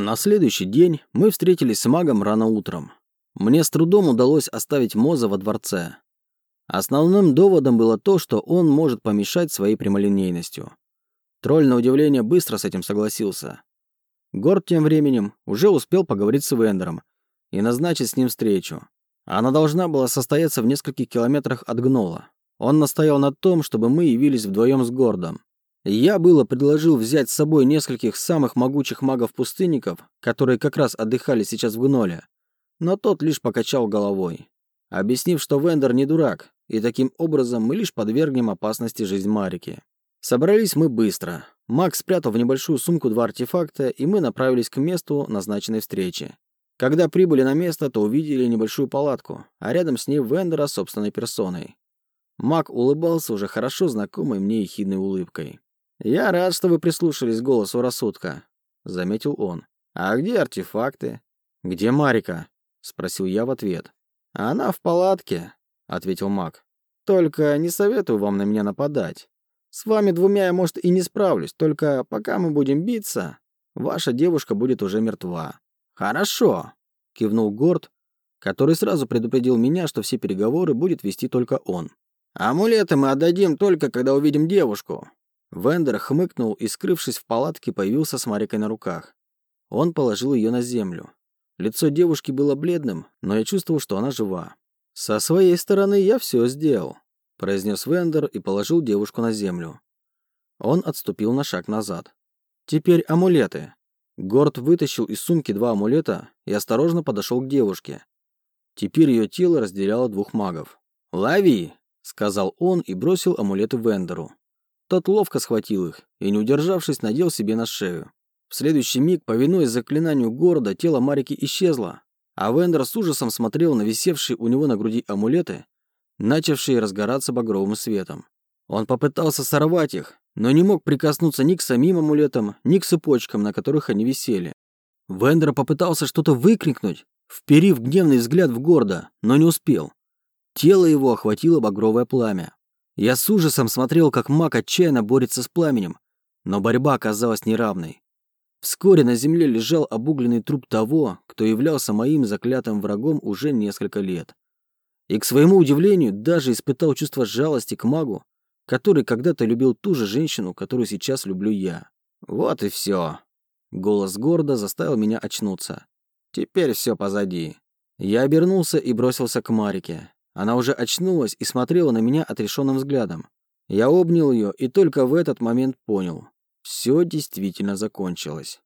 На следующий день мы встретились с магом рано утром. Мне с трудом удалось оставить Моза во дворце. Основным доводом было то, что он может помешать своей прямолинейностью. Тролль, на удивление, быстро с этим согласился. Горд тем временем уже успел поговорить с Вендером и назначить с ним встречу. Она должна была состояться в нескольких километрах от Гнола. Он настоял на том, чтобы мы явились вдвоем с Гордом. Я было предложил взять с собой нескольких самых могучих магов-пустынников, которые как раз отдыхали сейчас в Гноле, но тот лишь покачал головой, объяснив, что Вендер не дурак, и таким образом мы лишь подвергнем опасности жизнь Марики. Собрались мы быстро. Макс спрятал в небольшую сумку два артефакта, и мы направились к месту назначенной встречи. Когда прибыли на место, то увидели небольшую палатку, а рядом с ней Вендера собственной персоной. Мак улыбался уже хорошо знакомой мне ехидной улыбкой. «Я рад, что вы прислушались к голосу рассудка», — заметил он. «А где артефакты?» «Где Марика?» — спросил я в ответ. «Она в палатке», — ответил маг. «Только не советую вам на меня нападать. С вами двумя я, может, и не справлюсь, только пока мы будем биться, ваша девушка будет уже мертва». «Хорошо», — кивнул Горд, который сразу предупредил меня, что все переговоры будет вести только он. «Амулеты мы отдадим только, когда увидим девушку. Вендер хмыкнул и, скрывшись в палатке, появился с Марикой на руках. Он положил ее на землю. Лицо девушки было бледным, но я чувствовал, что она жива. «Со своей стороны я все сделал», – произнес Вендер и положил девушку на землю. Он отступил на шаг назад. «Теперь амулеты». Горд вытащил из сумки два амулета и осторожно подошел к девушке. Теперь ее тело разделяло двух магов. «Лови!» – сказал он и бросил амулеты Вендеру. Тот ловко схватил их и, не удержавшись, надел себе на шею. В следующий миг, повинуясь заклинанию города, тело Марики исчезло, а Вендер с ужасом смотрел на висевшие у него на груди амулеты, начавшие разгораться багровым светом. Он попытался сорвать их, но не мог прикоснуться ни к самим амулетам, ни к цепочкам, на которых они висели. Вендер попытался что-то выкрикнуть, вперив гневный взгляд в гордо, но не успел. Тело его охватило багровое пламя. Я с ужасом смотрел, как маг отчаянно борется с пламенем, но борьба оказалась неравной. Вскоре на земле лежал обугленный труп того, кто являлся моим заклятым врагом уже несколько лет. И, к своему удивлению, даже испытал чувство жалости к магу, который когда-то любил ту же женщину, которую сейчас люблю я. Вот и все. Голос гордо заставил меня очнуться. Теперь все позади. Я обернулся и бросился к Марике. Она уже очнулась и смотрела на меня отрешенным взглядом. Я обнял ее и только в этот момент понял. Все действительно закончилось.